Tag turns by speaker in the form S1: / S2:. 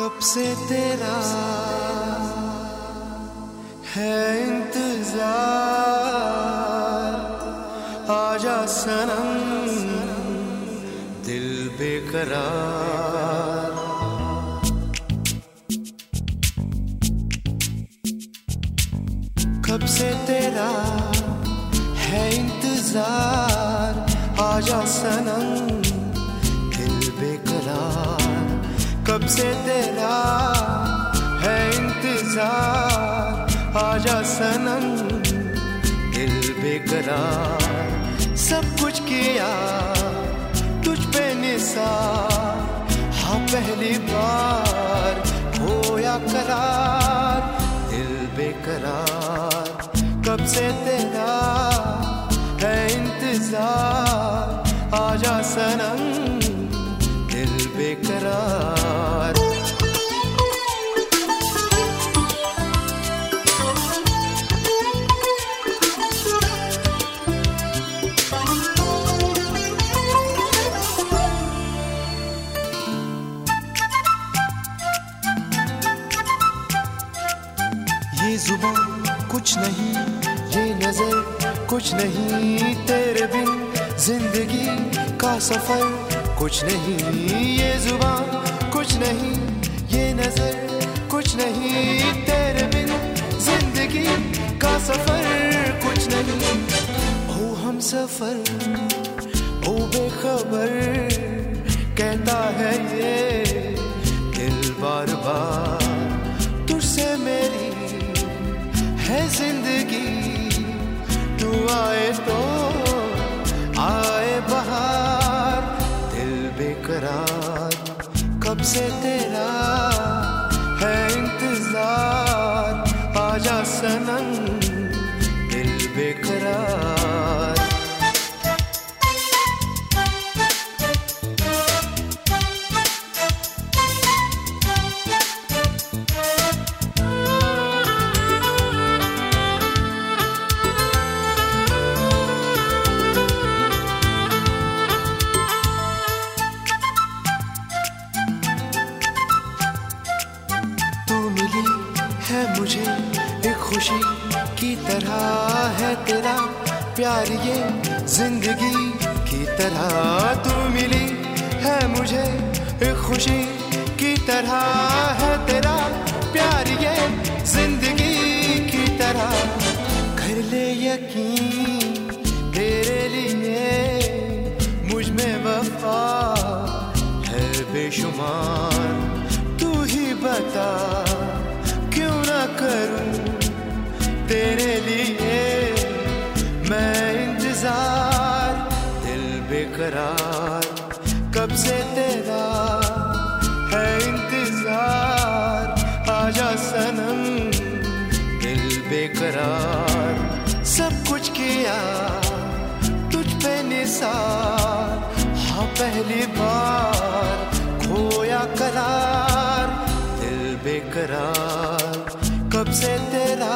S1: कब से तेरा है इंतज़ार? आजा सनम, दिल बेकरार। कब से तेरा है इंतज़ार? आजा सनम, दिल बेकरार। कब से तेरा है इंतज़ार? आजा सनम दिल बेकरार। सब कुछ किया, तुझ पे निसार। हाँ पहली बार होया करार। दिल बेकरार। कब से तेरा है इंतज़ार? आजा सनम दिल बेकरार। ये ज़ुबान कुछ नहीं, ये नज़र कुछ नहीं, तेरे बिन ज़िंदगी का सफ़र कुछ नहीं, ये ज़ुबान कुछ नहीं, ये नज़र कुछ नहीं, तेरे बिन ज़िंदगी का सफ़र कुछ नहीं। ओ हम सफ़र ओ बेखबर, कहता है ये दिल बार बार। से तेरा है इंतज़ार आजा सनम दिल बेकरार। मुझे एक खुशी की तरह है तेरा प्यार ये ज़िंदगी की तरह तू मिली है मुझे एक खुशी की तरह है तेरा प्यार ये ज़िंदगी की तरह। कर ले यकीन तेरे लिए मुझमें वफा है बेशुमार, तू ही बता बेकरार। कब से तेरा है इंतज़ार? आजा सनम, दिल बेकरार। सब कुछ किया, तुझ पे निसार। हाँ पहली बार खोया करार। दिल बेकरार, कब से तेरा